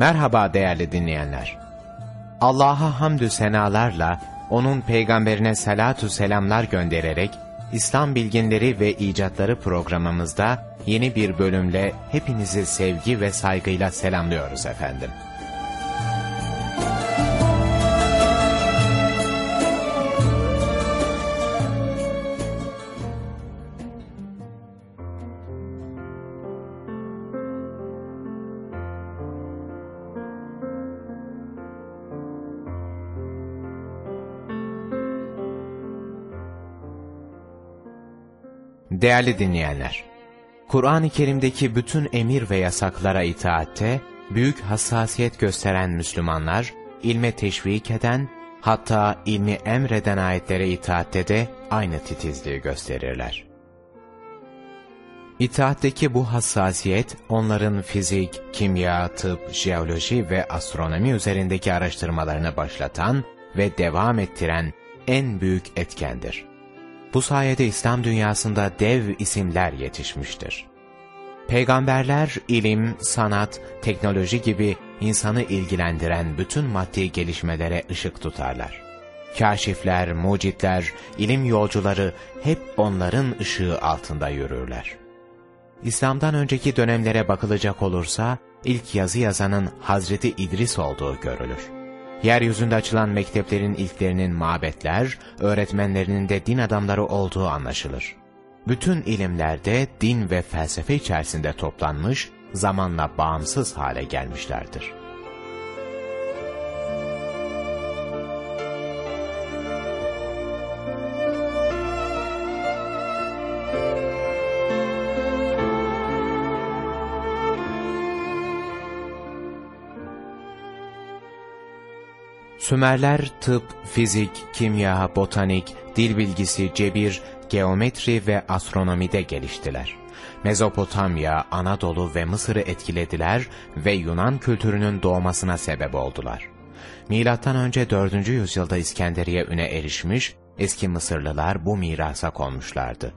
Merhaba değerli dinleyenler. Allah'a hamdü senalarla, onun peygamberine salatu selamlar göndererek, İslam Bilginleri ve İcatları programımızda yeni bir bölümle hepinizi sevgi ve saygıyla selamlıyoruz efendim. Değerli dinleyenler, Kur'an-ı Kerim'deki bütün emir ve yasaklara itaatte, büyük hassasiyet gösteren Müslümanlar, ilme teşvik eden, hatta ilmi emreden ayetlere itaatte de aynı titizliği gösterirler. İtaatteki bu hassasiyet, onların fizik, kimya, tıp, jeoloji ve astronomi üzerindeki araştırmalarını başlatan ve devam ettiren en büyük etkendir. Bu sayede İslam dünyasında dev isimler yetişmiştir. Peygamberler ilim, sanat, teknoloji gibi insanı ilgilendiren bütün maddi gelişmelere ışık tutarlar. Kaşifler, mucitler, ilim yolcuları hep onların ışığı altında yürürler. İslam'dan önceki dönemlere bakılacak olursa, ilk yazı yazanın Hazreti İdris olduğu görülür. Yeryüzünde açılan mekteplerin ilklerinin mabetler, öğretmenlerinin de din adamları olduğu anlaşılır. Bütün ilimlerde din ve felsefe içerisinde toplanmış, zamanla bağımsız hale gelmişlerdir. Sümerler tıp, fizik, kimya, botanik, dil bilgisi, cebir, geometri ve astronomide geliştiler. Mezopotamya, Anadolu ve Mısır'ı etkilediler ve Yunan kültürünün doğmasına sebep oldular. Milattan önce 4. yüzyılda İskenderiye üne erişmiş, eski Mısırlılar bu mirasa konmuşlardı.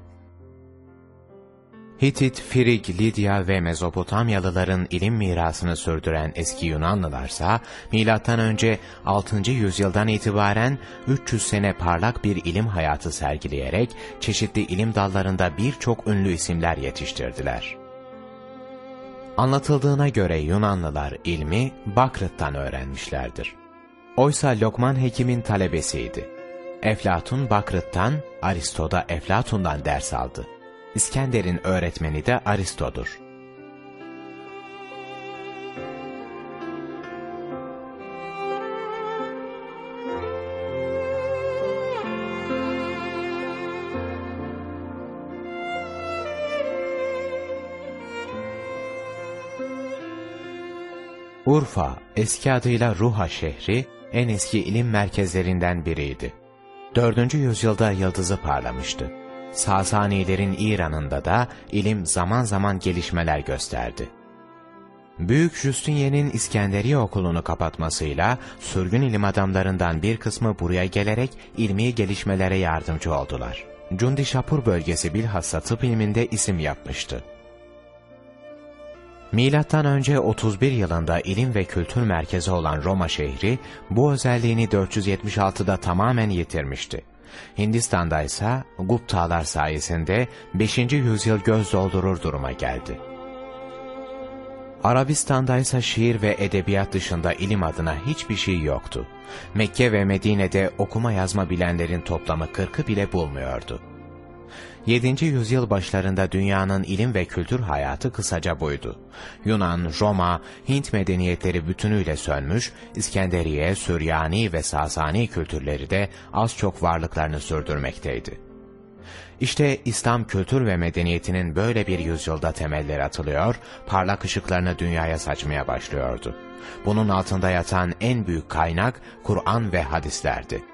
Hitit, Frig, Lidya ve Mezopotamyalıların ilim mirasını sürdüren eski Yunanlılarsa, M.Ö. 6. yüzyıldan itibaren 300 sene parlak bir ilim hayatı sergileyerek çeşitli ilim dallarında birçok ünlü isimler yetiştirdiler. Anlatıldığına göre Yunanlılar ilmi Bakrıt'tan öğrenmişlerdir. Oysa Lokman Hekim'in talebesiydi. Eflatun Bakrıt'tan, Aristo da Eflatun'dan ders aldı. İskender'in öğretmeni de Aristo'dur. Urfa, eski adıyla Ruha şehri, en eski ilim merkezlerinden biriydi. 4. yüzyılda yıldızı parlamıştı. Sasanilerin İran'ında da ilim zaman zaman gelişmeler gösterdi. Büyük Justinian'in İskenderiye okulunu kapatmasıyla sürgün ilim adamlarından bir kısmı buraya gelerek ilmi gelişmelere yardımcı oldular. Cundişapur bölgesi bilhassa tıp ilminde isim yapmıştı. Milattan önce 31 yılında ilim ve kültür merkezi olan Roma şehri bu özelliğini 476'da tamamen yitirmişti. Hindistan'da ise Guptalar sayesinde 5. yüzyıl göz doldurur duruma geldi. Arabistan'da ise şiir ve edebiyat dışında ilim adına hiçbir şey yoktu. Mekke ve Medine'de okuma yazma bilenlerin toplamı kırkı bile bulmuyordu. 7. yüzyıl başlarında dünyanın ilim ve kültür hayatı kısaca buydu. Yunan, Roma, Hint medeniyetleri bütünüyle sönmüş, İskenderiye, Süryani ve Sasani kültürleri de az çok varlıklarını sürdürmekteydi. İşte İslam kültür ve medeniyetinin böyle bir yüzyılda temelleri atılıyor, parlak ışıklarını dünyaya saçmaya başlıyordu. Bunun altında yatan en büyük kaynak Kur'an ve hadislerdi.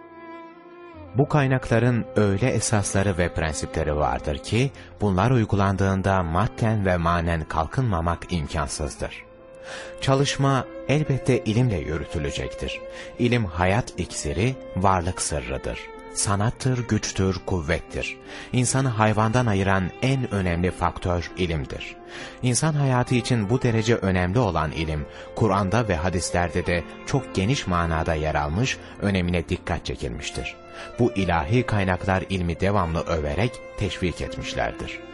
Bu kaynakların öyle esasları ve prensipleri vardır ki, bunlar uygulandığında madden ve manen kalkınmamak imkansızdır. Çalışma elbette ilimle yürütülecektir. İlim hayat iksiri, varlık sırrıdır sanattır, güçtür, kuvvettir. İnsanı hayvandan ayıran en önemli faktör ilimdir. İnsan hayatı için bu derece önemli olan ilim, Kur'an'da ve hadislerde de çok geniş manada yer almış, önemine dikkat çekilmiştir. Bu ilahi kaynaklar ilmi devamlı överek teşvik etmişlerdir.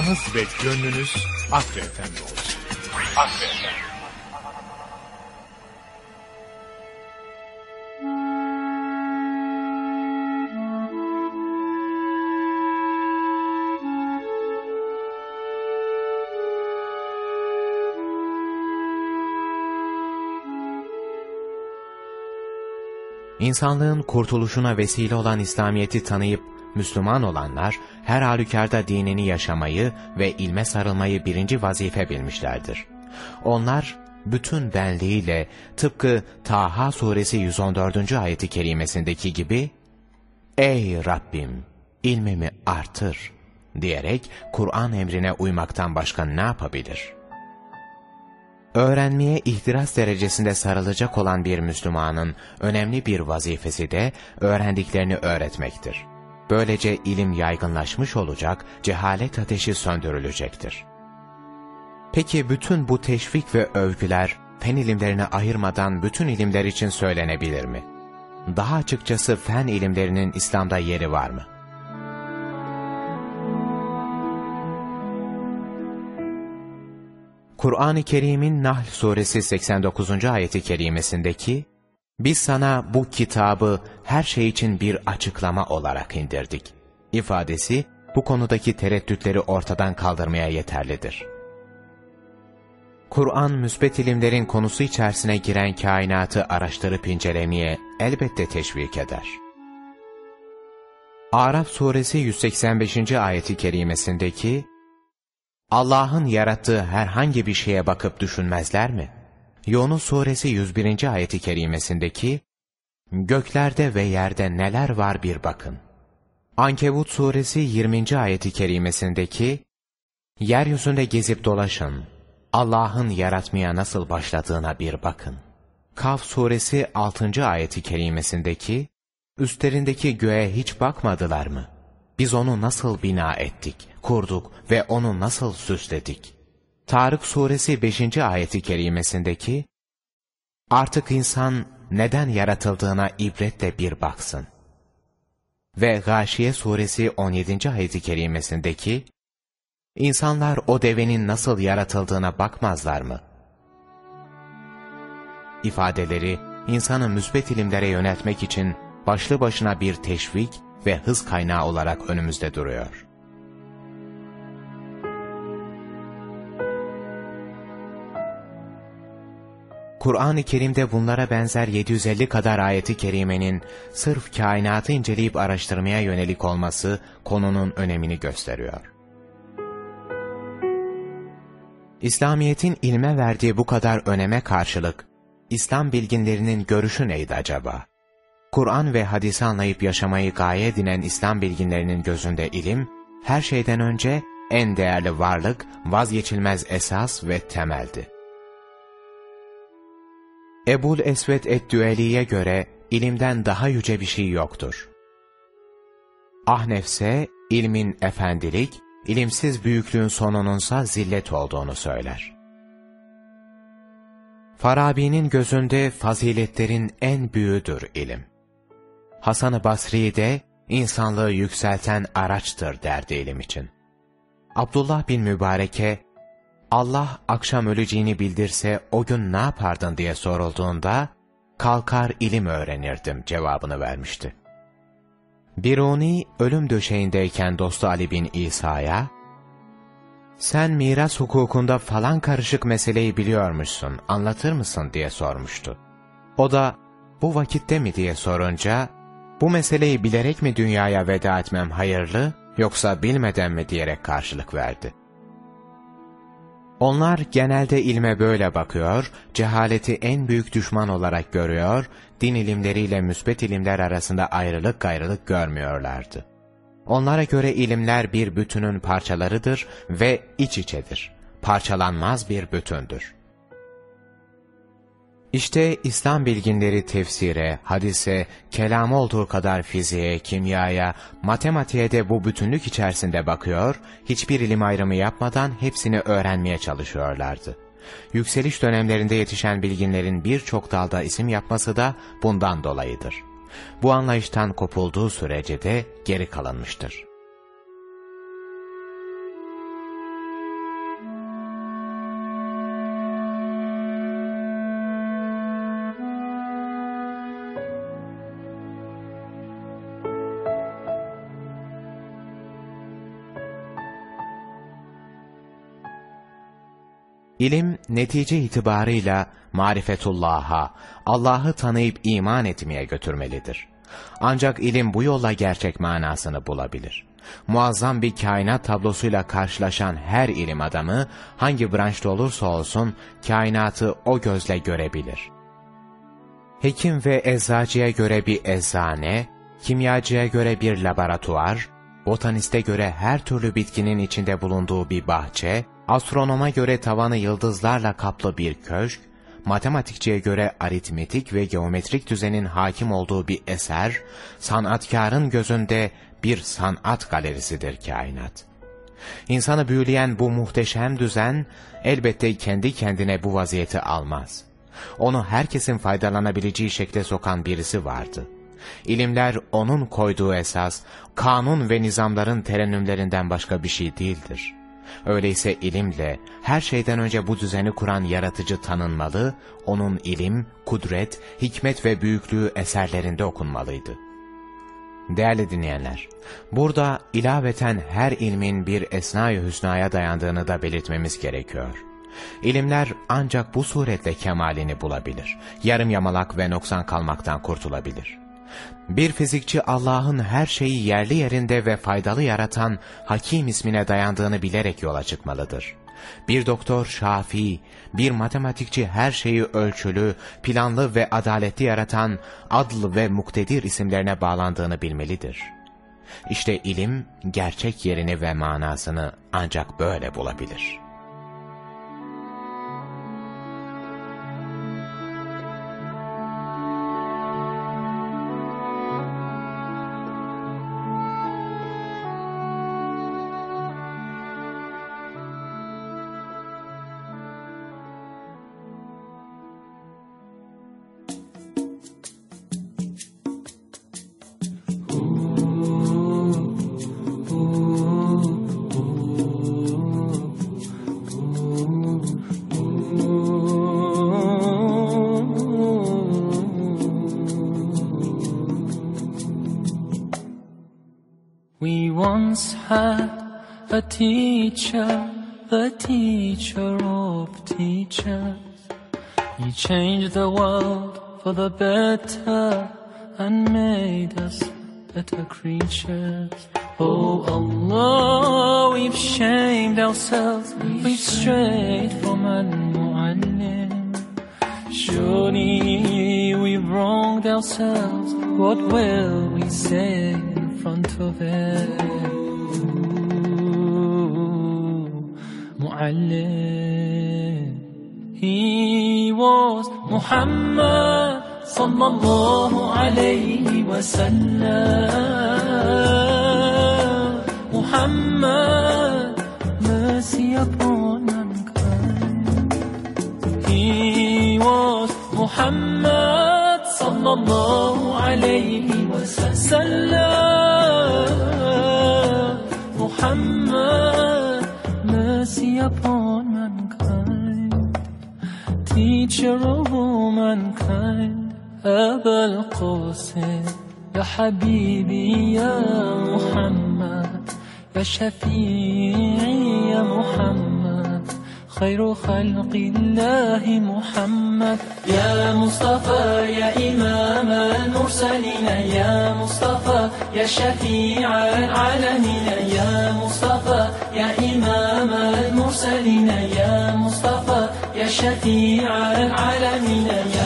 Kulağınız ve gönlünüz Akre Efendi olsun. Akre Efendi. İnsanlığın kurtuluşuna vesile olan İslamiyet'i tanıyıp Müslüman olanlar her halükarda dinini yaşamayı ve ilme sarılmayı birinci vazife bilmişlerdir. Onlar bütün benliğiyle tıpkı Taha suresi 114. ayeti kerimesindeki gibi Ey Rabbim ilmimi artır diyerek Kur'an emrine uymaktan başka ne yapabilir? Öğrenmeye ihtiras derecesinde sarılacak olan bir Müslümanın önemli bir vazifesi de öğrendiklerini öğretmektir. Böylece ilim yaygınlaşmış olacak, cehalet ateşi söndürülecektir. Peki bütün bu teşvik ve övgüler fen ilimlerine ayırmadan bütün ilimler için söylenebilir mi? Daha açıkçası fen ilimlerinin İslam'da yeri var mı? Kur'an-ı Kerim'in Nahl suresi 89. ayeti kerimesindeki biz sana bu kitabı her şey için bir açıklama olarak indirdik. ifadesi bu konudaki tereddütleri ortadan kaldırmaya yeterlidir. Kur'an müsbet ilimlerin konusu içerisine giren kainatı araştırıp incelemeye elbette teşvik eder. Araf suresi 185. ayeti kerimesindeki Allah'ın yarattığı herhangi bir şeye bakıp düşünmezler mi? Yunus suresi 101. ayeti kerimesindeki Göklerde ve yerde neler var bir bakın. Ankebut suresi 20. ayeti kerimesindeki Yeryüzünde gezip dolaşın, Allah'ın yaratmaya nasıl başladığına bir bakın. Kaf suresi 6. ayeti kerimesindeki Üstlerindeki göğe hiç bakmadılar mı? Biz onu nasıl bina ettik, kurduk ve onu nasıl süsledik? Tarık suresi 5. ayeti kerimesindeki Artık insan neden yaratıldığına ibretle bir baksın. Ve Gâşiye suresi 17. ayeti kerimesindeki İnsanlar o devenin nasıl yaratıldığına bakmazlar mı? İfadeleri insanı müsbet ilimlere yöneltmek için başlı başına bir teşvik ve hız kaynağı olarak önümüzde duruyor. Kur'an-ı Kerim'de bunlara benzer 750 kadar ayeti kerimenin sırf kainatı inceleyip araştırmaya yönelik olması konunun önemini gösteriyor. İslamiyet'in ilme verdiği bu kadar öneme karşılık, İslam bilginlerinin görüşü neydi acaba? Kur'an ve hadisi anlayıp yaşamayı gaye edinen İslam bilginlerinin gözünde ilim, her şeyden önce en değerli varlık, vazgeçilmez esas ve temeldi. Ebul Esved et-Düeli'ye göre ilimden daha yüce bir şey yoktur. Ahnefse ilmin efendilik, ilimsiz büyüklüğün sonununsa zillet olduğunu söyler. Farabi'nin gözünde faziletlerin en büyüğüdür ilim. Hasan-ı Basri de insanlığı yükselten araçtır derdi ilim için. Abdullah bin Mübarek'e, Allah akşam öleceğini bildirse o gün ne yapardın diye sorulduğunda, kalkar ilim öğrenirdim cevabını vermişti. Biruni ölüm döşeğindeyken dostu Ali bin İsa'ya, sen miras hukukunda falan karışık meseleyi biliyormuşsun, anlatır mısın diye sormuştu. O da, bu vakitte mi diye sorunca, bu meseleyi bilerek mi dünyaya veda etmem hayırlı, yoksa bilmeden mi diyerek karşılık verdi. Onlar genelde ilme böyle bakıyor, cehaleti en büyük düşman olarak görüyor, din ilimleriyle müsbet ilimler arasında ayrılık gayrılık görmüyorlardı. Onlara göre ilimler bir bütünün parçalarıdır ve iç içedir. Parçalanmaz bir bütündür. İşte İslam bilginleri tefsire, hadise, kelam olduğu kadar fiziğe, kimyaya, matematiğe de bu bütünlük içerisinde bakıyor, hiçbir ilim ayrımı yapmadan hepsini öğrenmeye çalışıyorlardı. Yükseliş dönemlerinde yetişen bilginlerin birçok dalda isim yapması da bundan dolayıdır. Bu anlayıştan kopulduğu sürece de geri kalınmıştır. İlim netice itibarıyla marifetullah'a, Allah'ı tanıyıp iman etmeye götürmelidir. Ancak ilim bu yolla gerçek manasını bulabilir. Muazzam bir kainat tablosuyla karşılaşan her ilim adamı, hangi branşta olursa olsun, kainatı o gözle görebilir. Hekim ve eczacıya göre bir eczane, kimyacıya göre bir laboratuvar, botaniste göre her türlü bitkinin içinde bulunduğu bir bahçe, Astronoma göre tavanı yıldızlarla kaplı bir köşk, matematikçiye göre aritmetik ve geometrik düzenin hakim olduğu bir eser, sanatkarın gözünde bir sanat galerisidir kainat. İnsanı büyüleyen bu muhteşem düzen, elbette kendi kendine bu vaziyeti almaz. Onu herkesin faydalanabileceği şekle sokan birisi vardı. İlimler onun koyduğu esas, kanun ve nizamların terennümlerinden başka bir şey değildir.'' Öyleyse ilimle her şeyden önce bu düzeni kuran yaratıcı tanınmalı, onun ilim, kudret, hikmet ve büyüklüğü eserlerinde okunmalıydı. Değerli dinleyenler, burada ilaveten her ilmin bir esna-i hüsnaya dayandığını da belirtmemiz gerekiyor. İlimler ancak bu suretle kemalini bulabilir, yarım yamalak ve noksan kalmaktan kurtulabilir. Bir fizikçi Allah'ın her şeyi yerli yerinde ve faydalı yaratan Hakim ismine dayandığını bilerek yola çıkmalıdır. Bir doktor Şafi, bir matematikçi her şeyi ölçülü, planlı ve adaletli yaratan Adl ve Muktedir isimlerine bağlandığını bilmelidir. İşte ilim, gerçek yerini ve manasını ancak böyle bulabilir.'' Teacher, the teacher of teachers. He changed the world for the better and made us better creatures. Oh Allah, we've shamed ourselves, we've strayed from Al-Mu'allim. Surely we've wronged ourselves, what will we say in front of it? عليه He was Muhammad صلى الله عليه وسلم محمد mercy upon mankind He was Muhammad صلى الله عليه وسلم upon mankind, teacher of all mankind, أبا القاسم يا حبيبي يا محمد يا شفيعي يا محمد خير خلق الله محمد. يا مصطفى يا إمام المرسلين يا مصطفى يا شفيع العالمين يا مصطفى يا إمام المرسلين يا مصطفى يا شفيع العالمين يا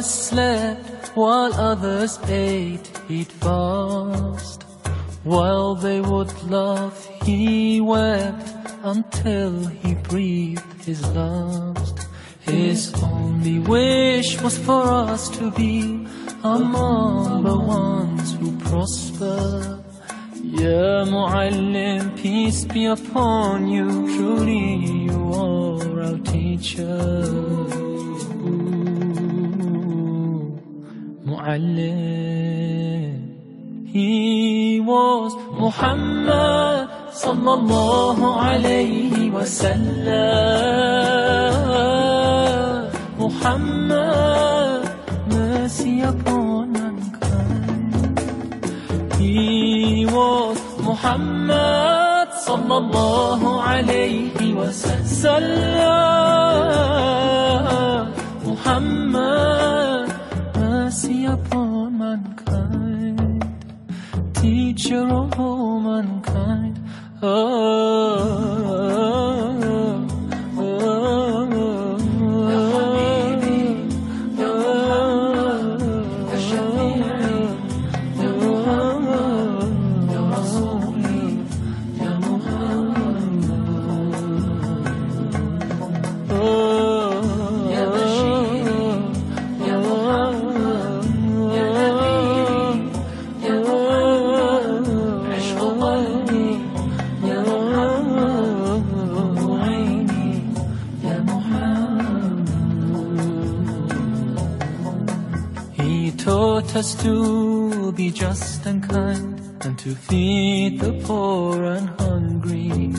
others slept, while others ate, he'd fast. While they would laugh, he wept until he breathed his last. His only wish was for us to be among the ones who prosper. Ya Muallim, peace be upon you, truly you are our teacher. معلم He was Muhammad صلى الله عليه وسلم Muhammad mercy upon mankind He was Muhammad صلى الله عليه وسلم Muhammad mercy upon mankind, teacher of all mankind. Oh, taught us to be just and kind and to feed the poor and hungry.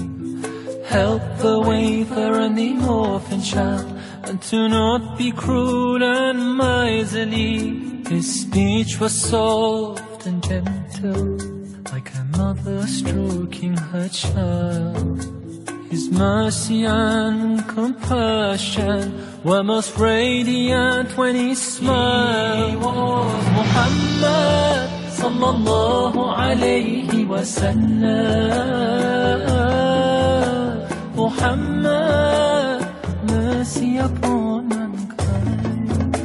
Help the wafer and the orphan child and to not be cruel and miserly. His speech was soft and gentle like a mother stroking her child. His mercy and compassion were most radiant when he smiled. He was Muhammad sallallahu alayhi wa sallam. Muhammad, mercy upon mankind.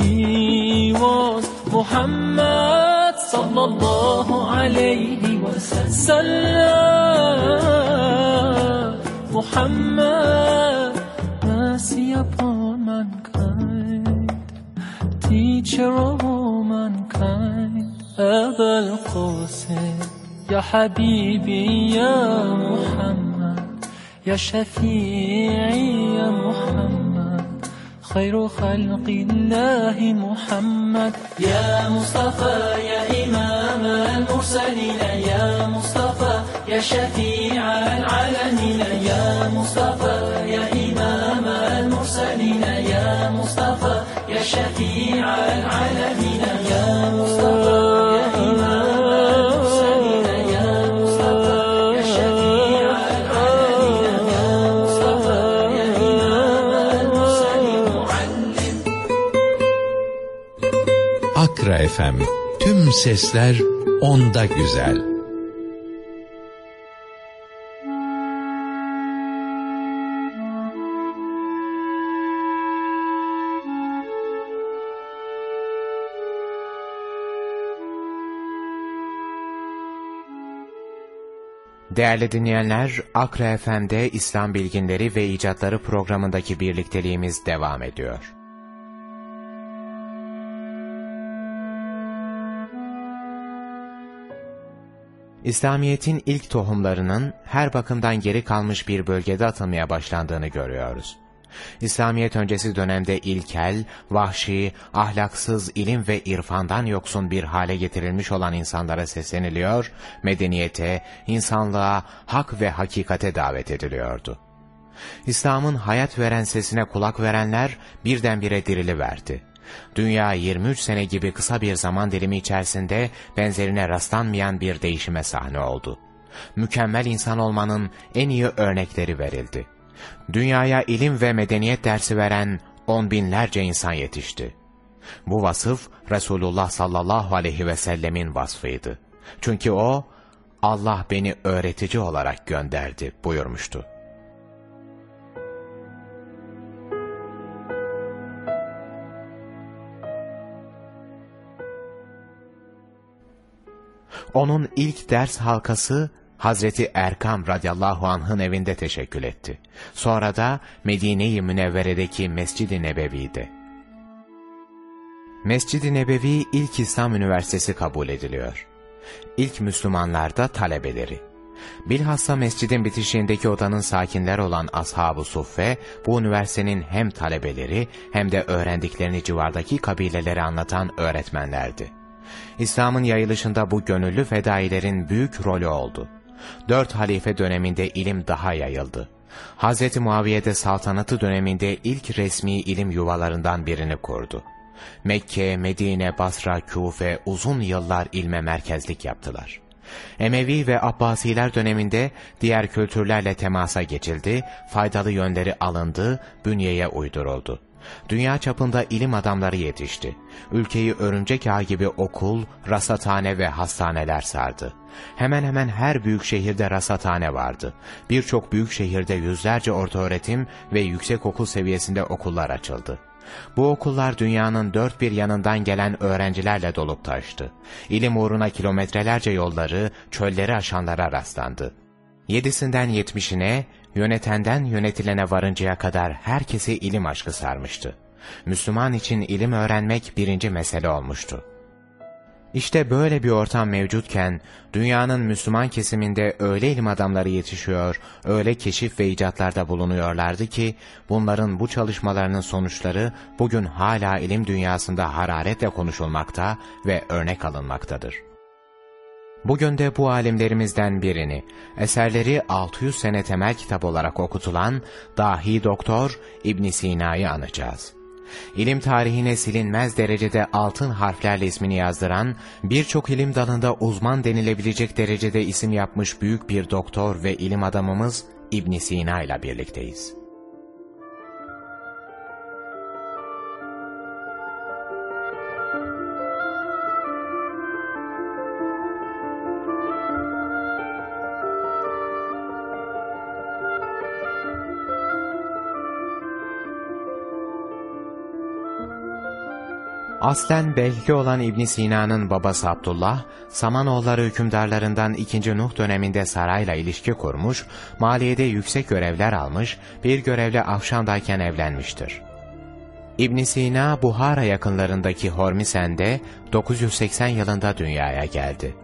He was Muhammad sallallahu alayhi wa sallam. Muhammad, mercy upon mankind, teacher of all mankind. أبا القاسم يا حبيبي يا محمد يا شفيعي يا محمد خير خلق الله محمد. يا مصطفى يا إمام المرسلين يا مصطفى يا شفيع العالمين يا مصطفى يا إمام المرسلين يا مصطفى يا شفيع العالمين يا مصطفى. Akra FM. Tüm sesler onda güzel. Değerli dinleyenler, Akra FM'de İslam Bilginleri ve İcatları programındaki birlikteliğimiz devam ediyor. İslamiyet'in ilk tohumlarının her bakımdan geri kalmış bir bölgede atılmaya başlandığını görüyoruz. İslamiyet öncesi dönemde ilkel, vahşi, ahlaksız, ilim ve irfandan yoksun bir hale getirilmiş olan insanlara sesleniliyor, medeniyete, insanlığa, hak ve hakikate davet ediliyordu. İslam'ın hayat veren sesine kulak verenler birdenbire diriliverdi. Dünya 23 sene gibi kısa bir zaman dilimi içerisinde benzerine rastlanmayan bir değişime sahne oldu. Mükemmel insan olmanın en iyi örnekleri verildi. Dünyaya ilim ve medeniyet dersi veren on binlerce insan yetişti. Bu vasıf Resulullah sallallahu aleyhi ve sellemin vasfıydı. Çünkü o, Allah beni öğretici olarak gönderdi buyurmuştu. Onun ilk ders halkası Hazreti Erkam radıyallahu anh'ın evinde teşekkül etti. Sonra da Medine-i Münevvere'deki Mescid-i Nebevi'de. Mescid-i Nebevi ilk İslam Üniversitesi kabul ediliyor. İlk Müslümanlar da talebeleri. Bilhassa mescidin bitişiğindeki odanın sakinler olan Ashab-ı Suffe, bu üniversitenin hem talebeleri hem de öğrendiklerini civardaki kabileleri anlatan öğretmenlerdi. İslam'ın yayılışında bu gönüllü fedailerin büyük rolü oldu. Dört halife döneminde ilim daha yayıldı. Hz. Muaviye saltanatı döneminde ilk resmi ilim yuvalarından birini kurdu. Mekke, Medine, Basra, Küfe uzun yıllar ilme merkezlik yaptılar. Emevi ve Abbasiler döneminde diğer kültürlerle temasa geçildi, faydalı yönleri alındı, bünyeye uyduruldu. Dünya çapında ilim adamları yetişti. Ülkeyi örümcek ağ gibi okul, rasathane ve hastaneler sardı. Hemen hemen her büyük şehirde rasathane vardı. Birçok büyük şehirde yüzlerce ortaöğretim ve yüksek okul seviyesinde okullar açıldı. Bu okullar dünyanın dört bir yanından gelen öğrencilerle dolup taştı. İlim uğruna kilometrelerce yolları, çölleri aşanlara rastlandı. Yedisinden yetmişine, yönetenden yönetilene varıncaya kadar herkesi ilim aşkı sarmıştı. Müslüman için ilim öğrenmek birinci mesele olmuştu. İşte böyle bir ortam mevcutken, dünyanın Müslüman kesiminde öyle ilim adamları yetişiyor, öyle keşif ve icatlarda bulunuyorlardı ki, bunların bu çalışmalarının sonuçları bugün hala ilim dünyasında hararetle konuşulmakta ve örnek alınmaktadır. Bugün de bu alimlerimizden birini, eserleri 600 sene temel kitap olarak okutulan dahi doktor İbn Sina'yı anacağız. İlim tarihine silinmez derecede altın harflerle ismini yazdıran, birçok ilim dalında uzman denilebilecek derecede isim yapmış büyük bir doktor ve ilim adamımız İbn Sina ile birlikteyiz. Aslen belki olan İbn Sina'nın babası Abdullah, Samanoğulları hükümdarlarından 2. Nuh döneminde sarayla ilişki kurmuş, maliyede yüksek görevler almış, bir görevle Afşan'dayken evlenmiştir. İbn Sina, Buhara yakınlarındaki Hormisen'de 980 yılında dünyaya geldi.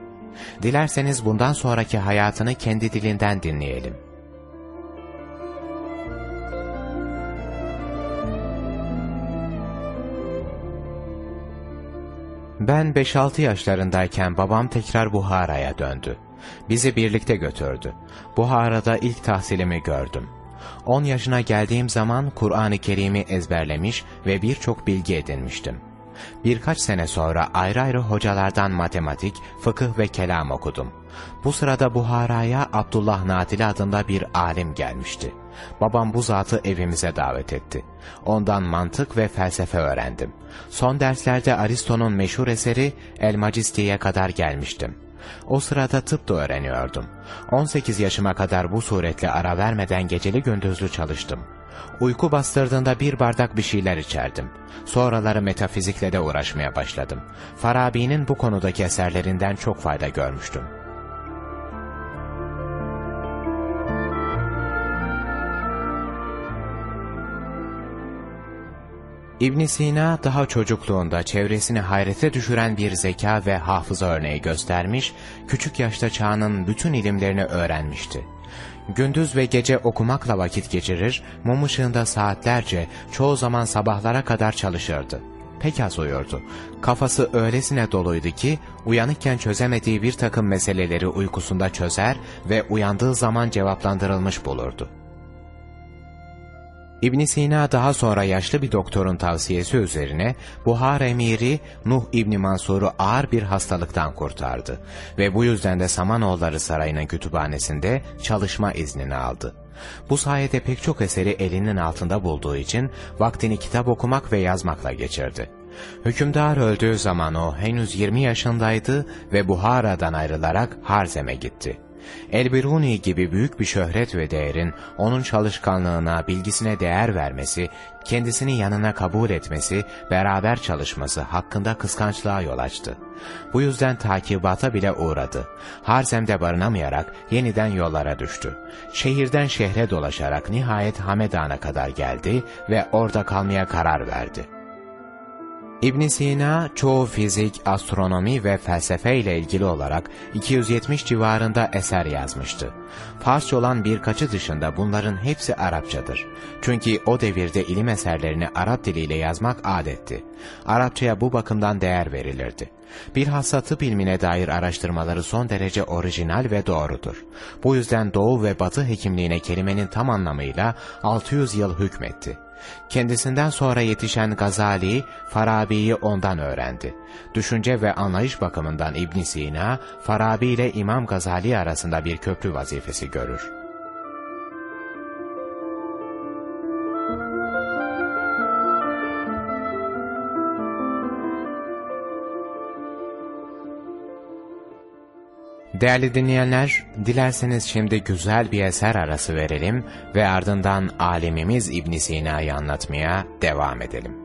Dilerseniz bundan sonraki hayatını kendi dilinden dinleyelim. Ben 5-6 yaşlarındayken babam tekrar Buhara'ya döndü. Bizi birlikte götürdü. Buhara'da ilk tahsilimi gördüm. 10 yaşına geldiğim zaman Kur'an-ı Kerim'i ezberlemiş ve birçok bilgi edinmiştim. Birkaç sene sonra ayrı ayrı hocalardan matematik, fıkıh ve kelam okudum. Bu sırada Buhara'ya Abdullah Nadili adında bir alim gelmişti. Babam bu zatı evimize davet etti. Ondan mantık ve felsefe öğrendim. Son derslerde Aristo'nun meşhur eseri El Macisti'ye kadar gelmiştim. O sırada tıp da öğreniyordum. 18 yaşıma kadar bu suretle ara vermeden geceli gündüzlü çalıştım. Uyku bastırdığında bir bardak bir şeyler içerdim. Sonraları metafizikle de uğraşmaya başladım. Farabi'nin bu konudaki eserlerinden çok fayda görmüştüm. İbn Sina daha çocukluğunda çevresini hayrete düşüren bir zeka ve hafıza örneği göstermiş, küçük yaşta çağının bütün ilimlerini öğrenmişti. Gündüz ve gece okumakla vakit geçirir, mum ışığında saatlerce, çoğu zaman sabahlara kadar çalışırdı. Pek az uyurdu. Kafası öylesine doluydu ki, uyanıkken çözemediği bir takım meseleleri uykusunda çözer ve uyandığı zaman cevaplandırılmış bulurdu. İbn Sina daha sonra yaşlı bir doktorun tavsiyesi üzerine Buhar emiri Nuh İbni Mansur'u ağır bir hastalıktan kurtardı ve bu yüzden de Samanoğulları Sarayı'nın kütüphanesinde çalışma iznini aldı. Bu sayede pek çok eseri elinin altında bulduğu için vaktini kitap okumak ve yazmakla geçirdi. Hükümdar öldüğü zaman o henüz 20 yaşındaydı ve Buhara'dan ayrılarak Harzem'e gitti. Elbiruni gibi büyük bir şöhret ve değerin onun çalışkanlığına, bilgisine değer vermesi, kendisini yanına kabul etmesi, beraber çalışması hakkında kıskançlığa yol açtı. Bu yüzden takibata bile uğradı. Harzem'de barınamayarak yeniden yollara düştü. Şehirden şehre dolaşarak nihayet Hamedan'a kadar geldi ve orada kalmaya karar verdi. İbn Sina çoğu fizik, astronomi ve felsefe ile ilgili olarak 270 civarında eser yazmıştı. Farsça olan birkaçı dışında bunların hepsi Arapçadır. Çünkü o devirde ilim eserlerini Arap diliyle yazmak adetti. Arapçaya bu bakımdan değer verilirdi. Bilhassa tıp ilmine dair araştırmaları son derece orijinal ve doğrudur. Bu yüzden Doğu ve Batı hekimliğine kelimenin tam anlamıyla 600 yıl hükmetti. Kendisinden sonra yetişen Gazali, Farabi'yi ondan öğrendi. Düşünce ve anlayış bakımından İbn Sina, Farabi ile İmam Gazali arasında bir köprü vazifesi görür. Değerli dinleyenler, dilerseniz şimdi güzel bir eser arası verelim ve ardından alemimiz İbn Sina'yı anlatmaya devam edelim.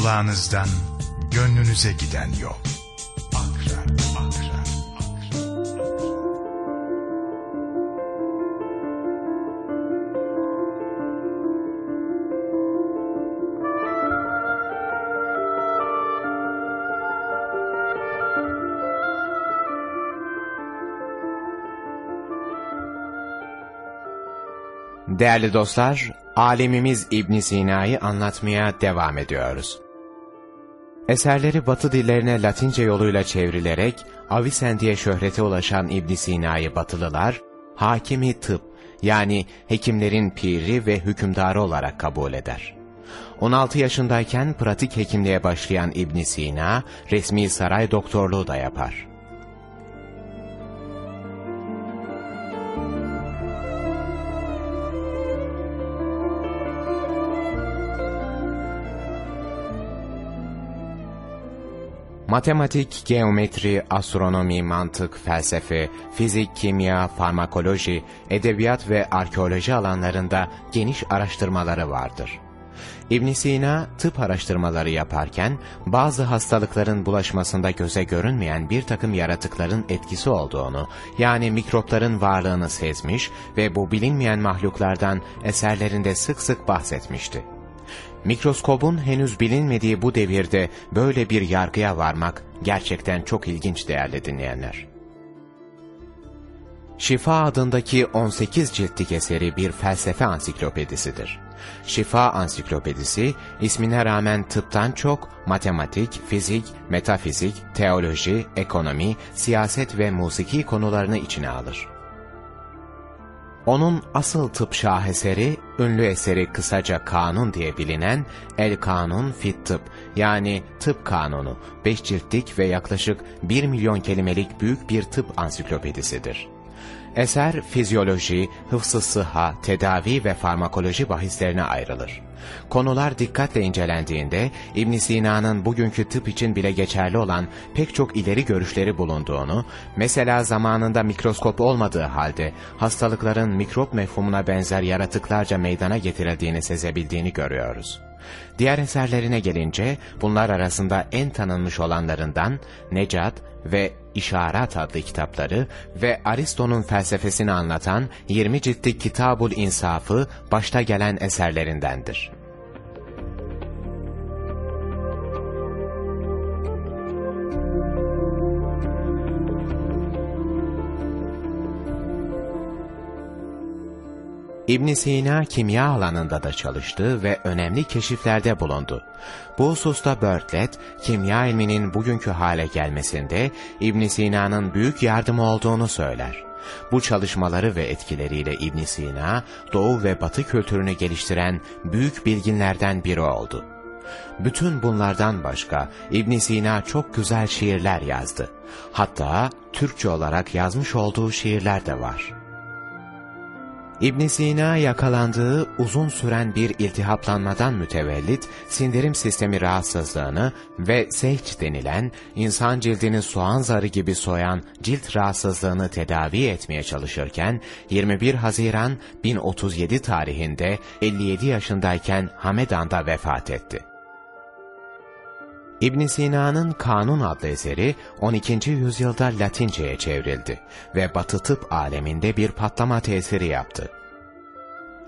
Kulağınızdan gönlünüze giden yol. Değerli dostlar, alemimiz İbn Sina'yı anlatmaya devam ediyoruz. Eserleri Batı dillerine Latince yoluyla çevrilerek Avicen diye şöhrete ulaşan İbn Sina'yı Batılılar, hakimi tıp yani hekimlerin piri ve hükümdarı olarak kabul eder. 16 yaşındayken pratik hekimliğe başlayan İbn Sina, resmi saray doktorluğu da yapar. Matematik, geometri, astronomi, mantık, felsefe, fizik, kimya, farmakoloji, edebiyat ve arkeoloji alanlarında geniş araştırmaları vardır. ibn Sina tıp araştırmaları yaparken bazı hastalıkların bulaşmasında göze görünmeyen bir takım yaratıkların etkisi olduğunu yani mikropların varlığını sezmiş ve bu bilinmeyen mahluklardan eserlerinde sık sık bahsetmişti. Mikroskobun henüz bilinmediği bu devirde böyle bir yargıya varmak gerçekten çok ilginç değerli dinleyenler. Şifa adındaki 18 ciltlik eseri bir felsefe ansiklopedisidir. Şifa ansiklopedisi ismine rağmen tıptan çok matematik, fizik, metafizik, teoloji, ekonomi, siyaset ve musiki konularını içine alır. Onun asıl tıp şaheseri, ünlü eseri kısaca Kanun diye bilinen El Kanun Fit Tıp yani Tıp Kanunu, 5 ciltlik ve yaklaşık 1 milyon kelimelik büyük bir tıp ansiklopedisidir. Eser fizyoloji, hıfzı sıhha, tedavi ve farmakoloji bahislerine ayrılır. Konular dikkatle incelendiğinde İbn Sina'nın bugünkü tıp için bile geçerli olan pek çok ileri görüşleri bulunduğunu, mesela zamanında mikroskop olmadığı halde hastalıkların mikrop mefhumuna benzer yaratıklarca meydana getirildiğini sezebildiğini görüyoruz. Diğer eserlerine gelince bunlar arasında en tanınmış olanlarından Necat ve İşaret adlı kitapları ve Aristo'nun felsefesini anlatan 20 ciltlik Kitabul İnsafı başta gelen eserlerindendir. İbn Sina kimya alanında da çalıştı ve önemli keşiflerde bulundu. Bu hususta Bertlet, kimya ilminin bugünkü hale gelmesinde ibn Sina'nın büyük yardımı olduğunu söyler. Bu çalışmaları ve etkileriyle ibn Sina, Doğu ve Batı kültürünü geliştiren büyük bilginlerden biri oldu. Bütün bunlardan başka ibn Sina çok güzel şiirler yazdı. Hatta Türkçe olarak yazmış olduğu şiirler de var. İbn Sina yakalandığı uzun süren bir iltihaplanmadan mütevellit sindirim sistemi rahatsızlığını ve selç denilen insan cildini soğan zarı gibi soyan cilt rahatsızlığını tedavi etmeye çalışırken 21 Haziran 1037 tarihinde 57 yaşındayken Hamedan'da vefat etti. İbn Sina'nın Kanun adlı eseri 12. yüzyılda Latince'ye çevrildi ve Batı tıp aleminde bir patlama tesiri yaptı.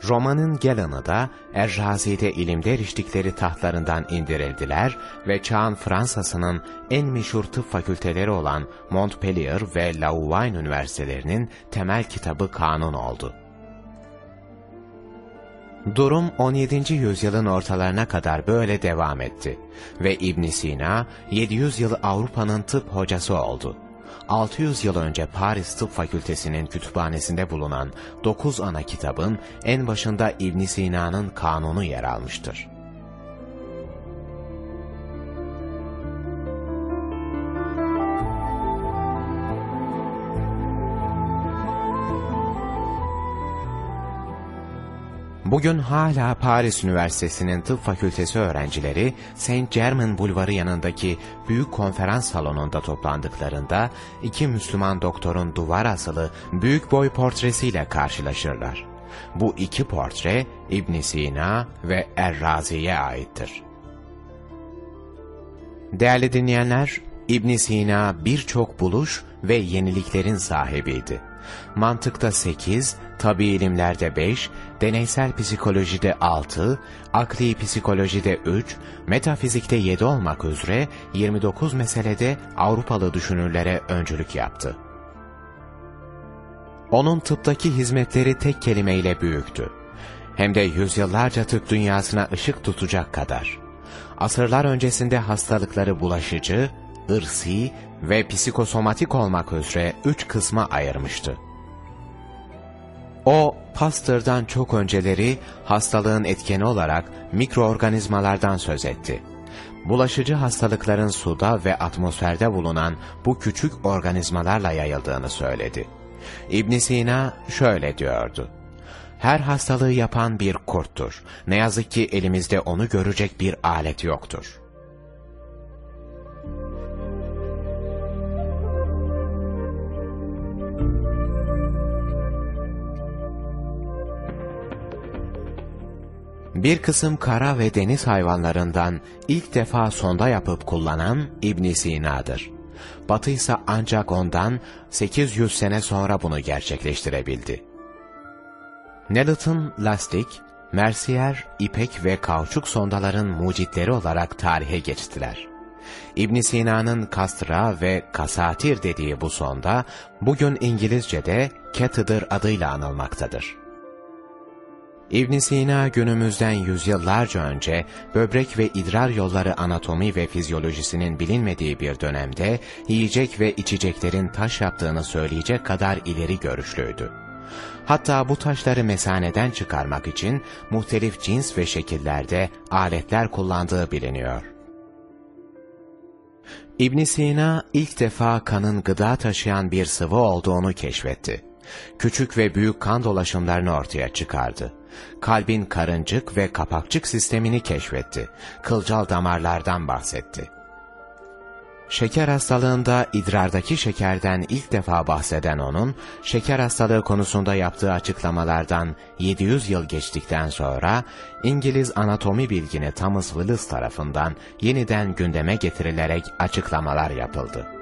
Roma'nın Galen'ı da Errazi'de ilimde eriştikleri tahtlarından indirildiler ve çağın Fransa'sının en meşhur tıp fakülteleri olan Montpellier ve Louvain üniversitelerinin temel kitabı kanun oldu. Durum 17. yüzyılın ortalarına kadar böyle devam etti ve ibn Sina 700 yıl Avrupa'nın tıp hocası oldu. 600 yıl önce Paris Tıp Fakültesi'nin kütüphanesinde bulunan 9 ana kitabın en başında ibn Sina'nın kanunu yer almıştır. Bugün hala Paris Üniversitesi'nin tıp fakültesi öğrencileri Saint Germain Bulvarı yanındaki büyük konferans salonunda toplandıklarında iki Müslüman doktorun duvar asılı büyük boy portresiyle karşılaşırlar. Bu iki portre İbn Sina ve Errazi'ye aittir. Değerli dinleyenler, İbn Sina birçok buluş ve yeniliklerin sahibiydi. Mantıkta 8, tabi ilimlerde 5, deneysel psikolojide 6, akli psikolojide 3, metafizikte 7 olmak üzere 29 meselede Avrupalı düşünürlere öncülük yaptı. Onun tıptaki hizmetleri tek kelimeyle büyüktü. Hem de yüzyıllarca tıp dünyasına ışık tutacak kadar. Asırlar öncesinde hastalıkları bulaşıcı, ırsi ve psikosomatik olmak üzere üç kısma ayırmıştı. O, Pasteur'dan çok önceleri hastalığın etkeni olarak mikroorganizmalardan söz etti. Bulaşıcı hastalıkların suda ve atmosferde bulunan bu küçük organizmalarla yayıldığını söyledi. ibn Sina şöyle diyordu. Her hastalığı yapan bir kurttur. Ne yazık ki elimizde onu görecek bir alet yoktur. Bir kısım kara ve deniz hayvanlarından ilk defa sonda yapıp kullanan ibn Sina'dır. Batı ise ancak ondan 800 sene sonra bunu gerçekleştirebildi. Nelson lastik, Mercier, ipek ve kauçuk sondaların mucitleri olarak tarihe geçtiler. ibn Sina'nın kastra ve kasatir dediği bu sonda, bugün İngilizce'de catheter adıyla anılmaktadır. İbn Sina günümüzden yüzyıllarca önce böbrek ve idrar yolları anatomi ve fizyolojisinin bilinmediği bir dönemde yiyecek ve içeceklerin taş yaptığını söyleyecek kadar ileri görüşlüydü. Hatta bu taşları mesaneden çıkarmak için muhtelif cins ve şekillerde aletler kullandığı biliniyor. ibn Sina ilk defa kanın gıda taşıyan bir sıvı olduğunu keşfetti. Küçük ve büyük kan dolaşımlarını ortaya çıkardı. Kalbin karıncık ve kapakçık sistemini keşfetti. Kılcal damarlardan bahsetti. Şeker hastalığında idrardaki şekerden ilk defa bahseden onun, şeker hastalığı konusunda yaptığı açıklamalardan 700 yıl geçtikten sonra, İngiliz anatomi bilgini Thomas Willis tarafından yeniden gündeme getirilerek açıklamalar yapıldı.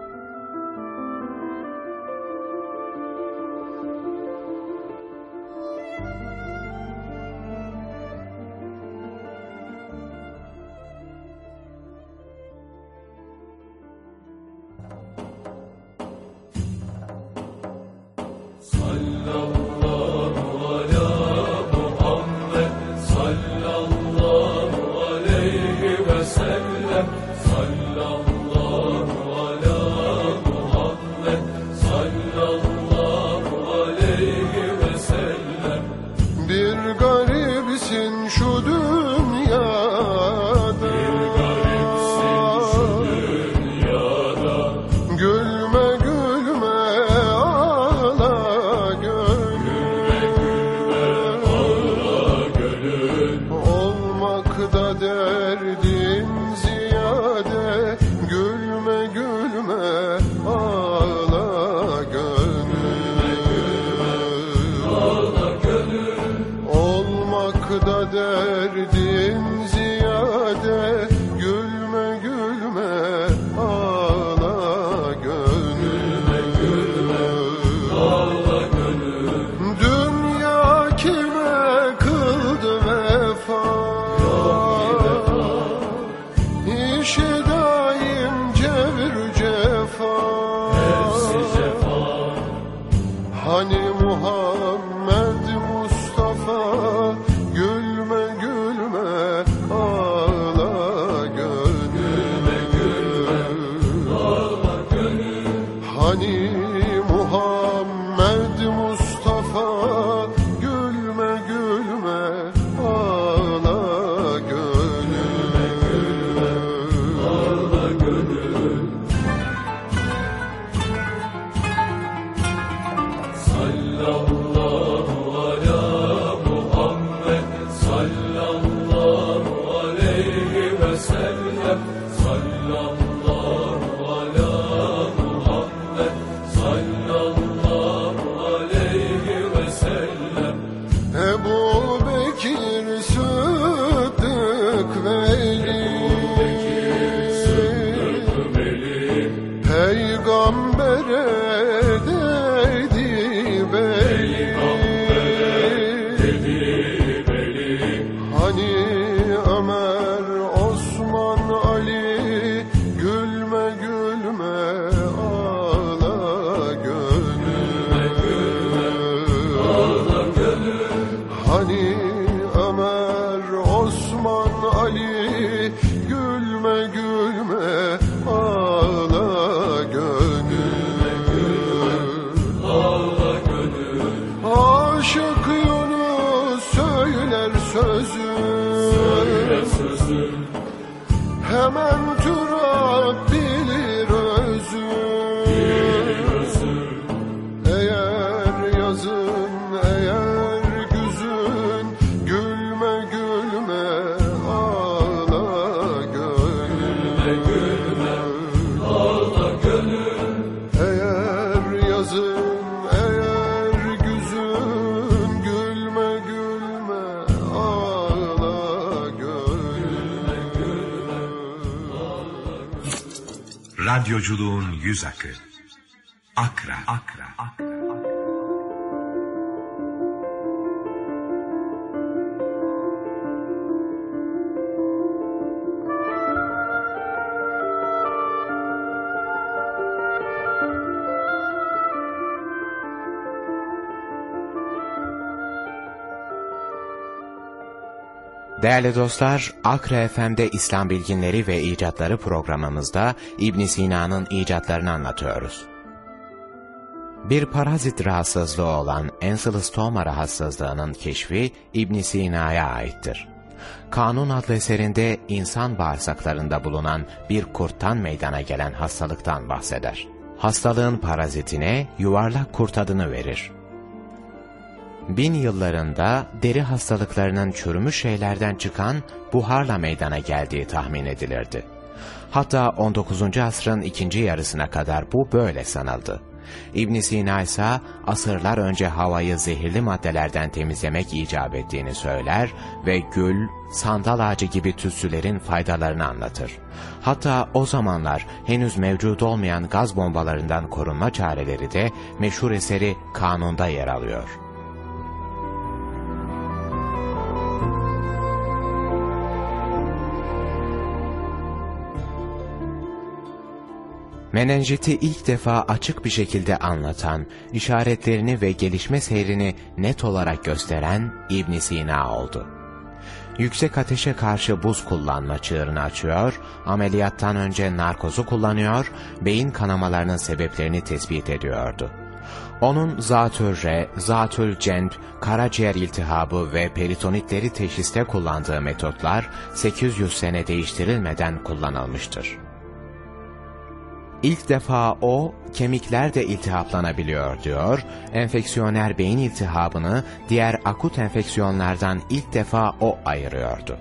Radyoculuğun yüz akı. Akra. Akra. Akra. Değerli dostlar, Akra FM'de İslam Bilginleri ve İcatları programımızda İbn Sina'nın icatlarını anlatıyoruz. Bir parazit rahatsızlığı olan Enselstoma rahatsızlığının keşfi İbn Sina'ya aittir. Kanun adlı eserinde insan bağırsaklarında bulunan bir kurttan meydana gelen hastalıktan bahseder. Hastalığın parazitine yuvarlak kurt adını verir. Bin yıllarında deri hastalıklarının çürümüş şeylerden çıkan buharla meydana geldiği tahmin edilirdi. Hatta 19. asrın ikinci yarısına kadar bu böyle sanıldı. ibn Sina ise asırlar önce havayı zehirli maddelerden temizlemek icap ettiğini söyler ve gül, sandal ağacı gibi tütsülerin faydalarını anlatır. Hatta o zamanlar henüz mevcut olmayan gaz bombalarından korunma çareleri de meşhur eseri Kanun'da yer alıyor. Menenjiti ilk defa açık bir şekilde anlatan, işaretlerini ve gelişme seyrini net olarak gösteren ibn Sina oldu. Yüksek ateşe karşı buz kullanma çığırını açıyor, ameliyattan önce narkozu kullanıyor, beyin kanamalarının sebeplerini tespit ediyordu. Onun zatür re, zatül cenb, karaciğer iltihabı ve peritonitleri teşhiste kullandığı metotlar 800 sene değiştirilmeden kullanılmıştır. İlk defa o, kemikler de iltihaplanabiliyor diyor, enfeksiyoner beyin iltihabını diğer akut enfeksiyonlardan ilk defa o ayırıyordu.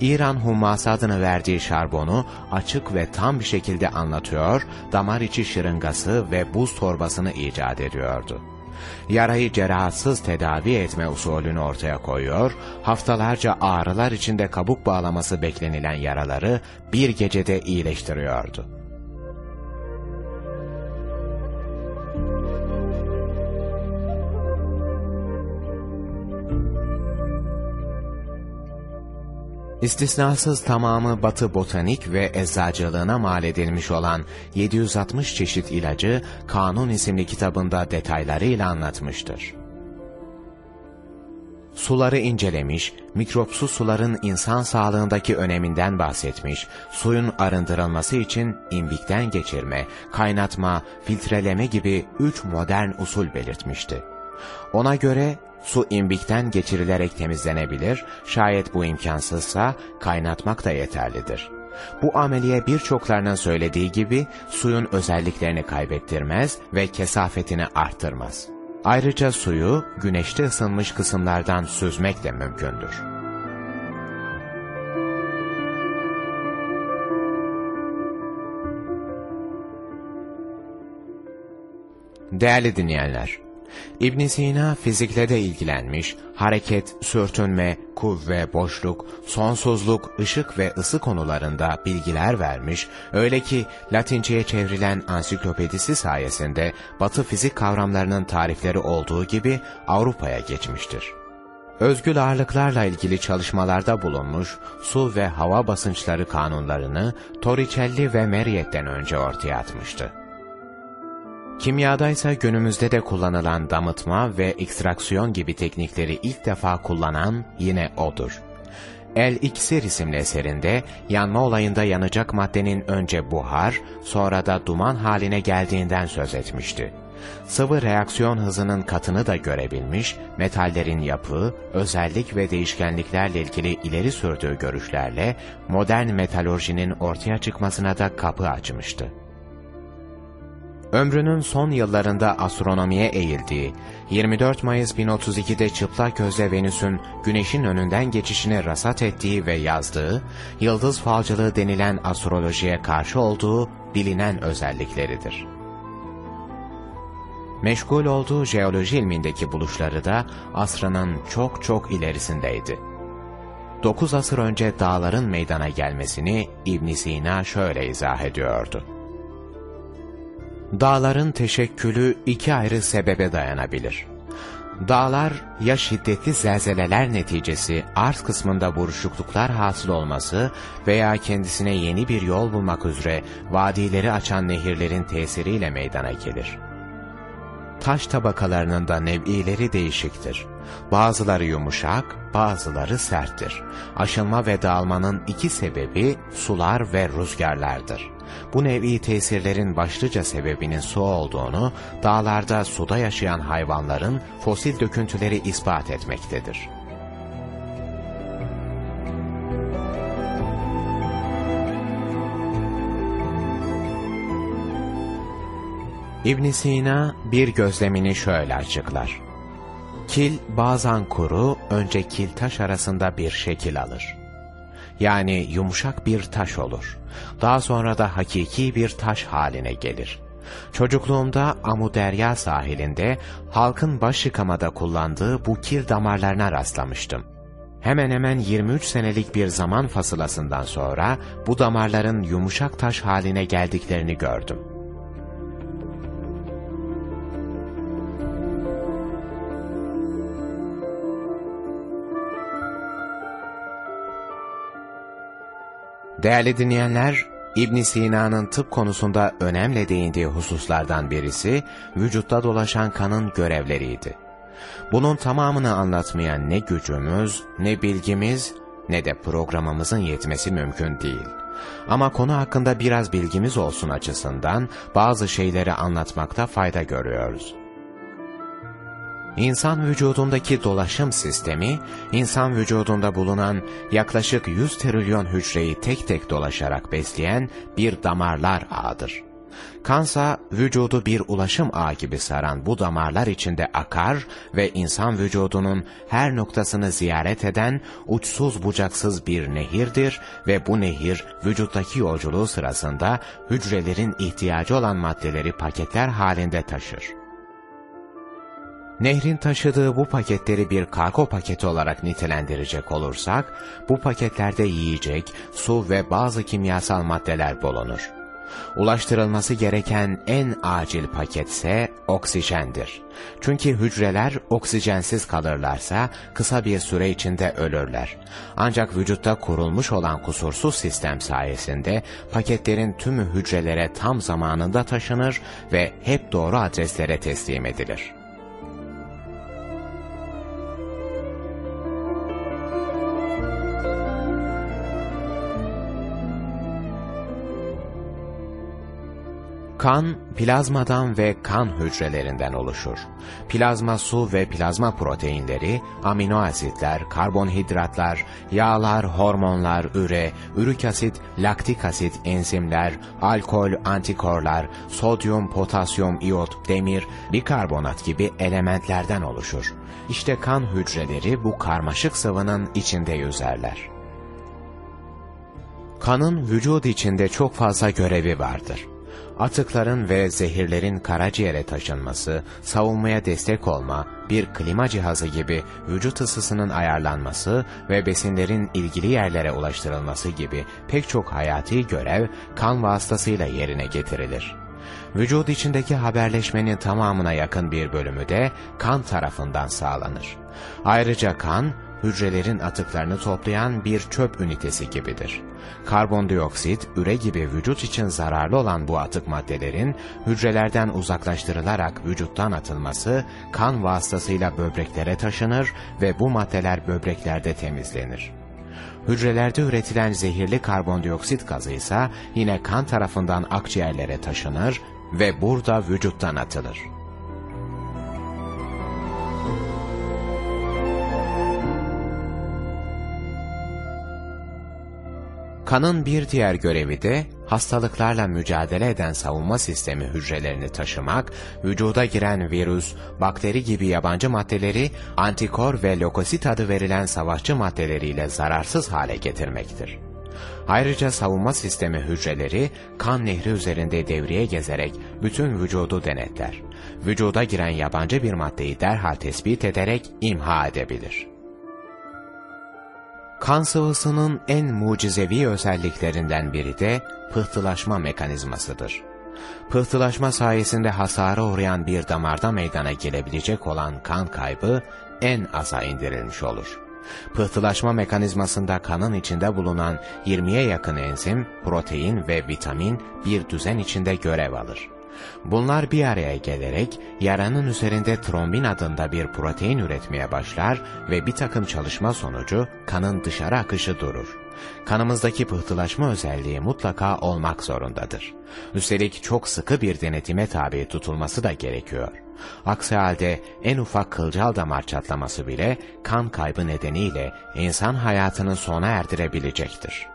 İran humması adını verdiği şarbonu açık ve tam bir şekilde anlatıyor, damar içi şırıngası ve buz torbasını icat ediyordu. Yarayı cerrahatsız tedavi etme usulünü ortaya koyuyor, haftalarca ağrılar içinde kabuk bağlaması beklenilen yaraları bir gecede iyileştiriyordu. İstisnasız tamamı batı botanik ve eczacılığına mal edilmiş olan 760 çeşit ilacı Kanun isimli kitabında detaylarıyla anlatmıştır. Suları incelemiş, mikropsuz suların insan sağlığındaki öneminden bahsetmiş, suyun arındırılması için imbikten geçirme, kaynatma, filtreleme gibi üç modern usul belirtmişti. Ona göre su imbikten geçirilerek temizlenebilir, şayet bu imkansızsa kaynatmak da yeterlidir. Bu ameliye birçoklarının söylediği gibi suyun özelliklerini kaybettirmez ve kesafetini arttırmaz. Ayrıca suyu güneşte ısınmış kısımlardan süzmek de mümkündür. Değerli dinleyenler, ibn Sina fizikle de ilgilenmiş, hareket, sürtünme, kuvve, boşluk, sonsuzluk, ışık ve ısı konularında bilgiler vermiş, öyle ki Latince'ye çevrilen ansiklopedisi sayesinde Batı fizik kavramlarının tarifleri olduğu gibi Avrupa'ya geçmiştir. Özgül ağırlıklarla ilgili çalışmalarda bulunmuş, su ve hava basınçları kanunlarını Torricelli ve Merriet'ten önce ortaya atmıştı. Kimyada ise günümüzde de kullanılan damıtma ve ekstraksiyon gibi teknikleri ilk defa kullanan yine odur. El İksir isimli eserinde yanma olayında yanacak maddenin önce buhar, sonra da duman haline geldiğinden söz etmişti. Sıvı reaksiyon hızının katını da görebilmiş, metallerin yapı, özellik ve değişkenliklerle ilgili ileri sürdüğü görüşlerle modern metalurjinin ortaya çıkmasına da kapı açmıştı. Ömrünün son yıllarında astronomiye eğildiği, 24 Mayıs 1032'de çıplak gözle Venüs'ün güneşin önünden geçişine rasat ettiği ve yazdığı, yıldız falcılığı denilen astrolojiye karşı olduğu bilinen özellikleridir. Meşgul olduğu jeoloji ilmindeki buluşları da asrının çok çok ilerisindeydi. 9 asır önce dağların meydana gelmesini ibn Sina şöyle izah ediyordu. Dağların teşekkülü iki ayrı sebebe dayanabilir. Dağlar ya şiddetli zelzeleler neticesi arz kısmında buruşukluklar hasıl olması veya kendisine yeni bir yol bulmak üzere vadileri açan nehirlerin tesiriyle meydana gelir. Taş tabakalarının da nev'ileri değişiktir. Bazıları yumuşak, bazıları serttir. Aşınma ve dağılmanın iki sebebi sular ve rüzgarlardır. Bu nevi tesirlerin başlıca sebebinin su olduğunu, dağlarda suda yaşayan hayvanların fosil döküntüleri ispat etmektedir. ibn Sina bir gözlemini şöyle açıklar. Kil bazen kuru, önce kil taş arasında bir şekil alır. Yani yumuşak bir taş olur. Daha sonra da hakiki bir taş haline gelir. Çocukluğumda Amuderya sahilinde halkın baş yıkamada kullandığı bu kil damarlarına rastlamıştım. Hemen hemen 23 senelik bir zaman fasılasından sonra bu damarların yumuşak taş haline geldiklerini gördüm. Değerli dinleyenler, ibn Sina'nın tıp konusunda önemli değindiği hususlardan birisi, vücutta dolaşan kanın görevleriydi. Bunun tamamını anlatmaya ne gücümüz, ne bilgimiz, ne de programımızın yetmesi mümkün değil. Ama konu hakkında biraz bilgimiz olsun açısından bazı şeyleri anlatmakta fayda görüyoruz. İnsan vücudundaki dolaşım sistemi, insan vücudunda bulunan yaklaşık 100 trilyon hücreyi tek tek dolaşarak besleyen bir damarlar ağıdır. Kansa, vücudu bir ulaşım ağı gibi saran bu damarlar içinde akar ve insan vücudunun her noktasını ziyaret eden uçsuz bucaksız bir nehirdir ve bu nehir vücuttaki yolculuğu sırasında hücrelerin ihtiyacı olan maddeleri paketler halinde taşır. Nehrin taşıdığı bu paketleri bir kargo paketi olarak nitelendirecek olursak, bu paketlerde yiyecek, su ve bazı kimyasal maddeler bulunur. Ulaştırılması gereken en acil paketse oksijendir. Çünkü hücreler oksijensiz kalırlarsa kısa bir süre içinde ölürler. Ancak vücutta kurulmuş olan kusursuz sistem sayesinde paketlerin tümü hücrelere tam zamanında taşınır ve hep doğru adreslere teslim edilir. Kan, plazmadan ve kan hücrelerinden oluşur. Plazma su ve plazma proteinleri, amino asitler, karbonhidratlar, yağlar, hormonlar, üre, ürik asit, laktik asit, enzimler, alkol, antikorlar, sodyum, potasyum, iot, demir, bikarbonat gibi elementlerden oluşur. İşte kan hücreleri bu karmaşık sıvının içinde yüzerler. Kanın vücut içinde çok fazla görevi vardır atıkların ve zehirlerin karaciğere taşınması, savunmaya destek olma, bir klima cihazı gibi vücut ısısının ayarlanması ve besinlerin ilgili yerlere ulaştırılması gibi pek çok hayati görev kan vasıtasıyla yerine getirilir. Vücut içindeki haberleşmenin tamamına yakın bir bölümü de kan tarafından sağlanır. Ayrıca kan, hücrelerin atıklarını toplayan bir çöp ünitesi gibidir. Karbondioksit, üre gibi vücut için zararlı olan bu atık maddelerin hücrelerden uzaklaştırılarak vücuttan atılması kan vasıtasıyla böbreklere taşınır ve bu maddeler böbreklerde temizlenir. Hücrelerde üretilen zehirli karbondioksit gazı ise yine kan tarafından akciğerlere taşınır ve burada vücuttan atılır. Kanın bir diğer görevi de hastalıklarla mücadele eden savunma sistemi hücrelerini taşımak, vücuda giren virüs, bakteri gibi yabancı maddeleri antikor ve lökosit adı verilen savaşçı maddeleriyle zararsız hale getirmektir. Ayrıca savunma sistemi hücreleri kan nehri üzerinde devreye gezerek bütün vücudu denetler. Vücuda giren yabancı bir maddeyi derhal tespit ederek imha edebilir. Kan sıvısının en mucizevi özelliklerinden biri de pıhtılaşma mekanizmasıdır. Pıhtılaşma sayesinde hasara uğrayan bir damarda meydana gelebilecek olan kan kaybı en aza indirilmiş olur. Pıhtılaşma mekanizmasında kanın içinde bulunan 20'ye yakın enzim, protein ve vitamin bir düzen içinde görev alır. Bunlar bir araya gelerek yaranın üzerinde trombin adında bir protein üretmeye başlar ve bir takım çalışma sonucu kanın dışarı akışı durur. Kanımızdaki pıhtılaşma özelliği mutlaka olmak zorundadır. Üstelik çok sıkı bir denetime tabi tutulması da gerekiyor. Aksi halde en ufak kılcal damar çatlaması bile kan kaybı nedeniyle insan hayatını sona erdirebilecektir.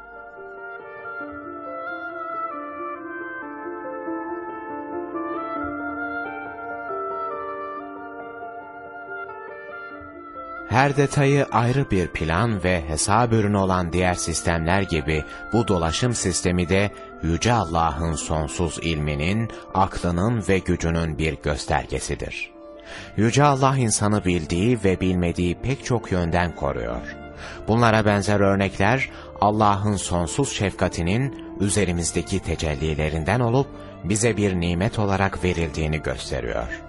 Her detayı ayrı bir plan ve hesap ürünü olan diğer sistemler gibi bu dolaşım sistemi de Yüce Allah'ın sonsuz ilminin, aklının ve gücünün bir göstergesidir. Yüce Allah insanı bildiği ve bilmediği pek çok yönden koruyor. Bunlara benzer örnekler Allah'ın sonsuz şefkatinin üzerimizdeki tecellilerinden olup bize bir nimet olarak verildiğini gösteriyor.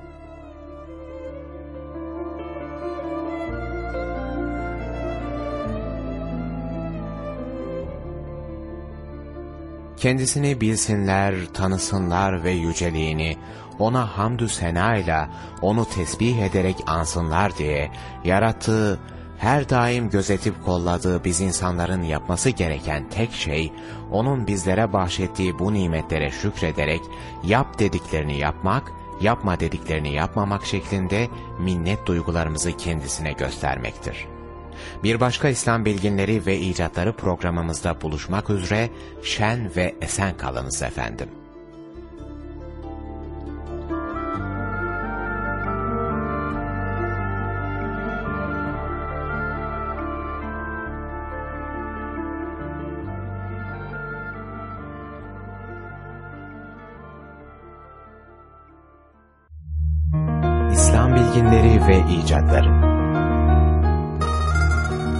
Kendisini bilsinler, tanısınlar ve yüceliğini, ona hamdü sena ile onu tesbih ederek ansınlar diye yarattığı, her daim gözetip kolladığı biz insanların yapması gereken tek şey, onun bizlere bahşettiği bu nimetlere şükrederek yap dediklerini yapmak, yapma dediklerini yapmamak şeklinde minnet duygularımızı kendisine göstermektir. Bir başka İslam bilginleri ve icatları programımızda buluşmak üzere şen ve esen kalınız efendim. İslam bilginleri ve icatları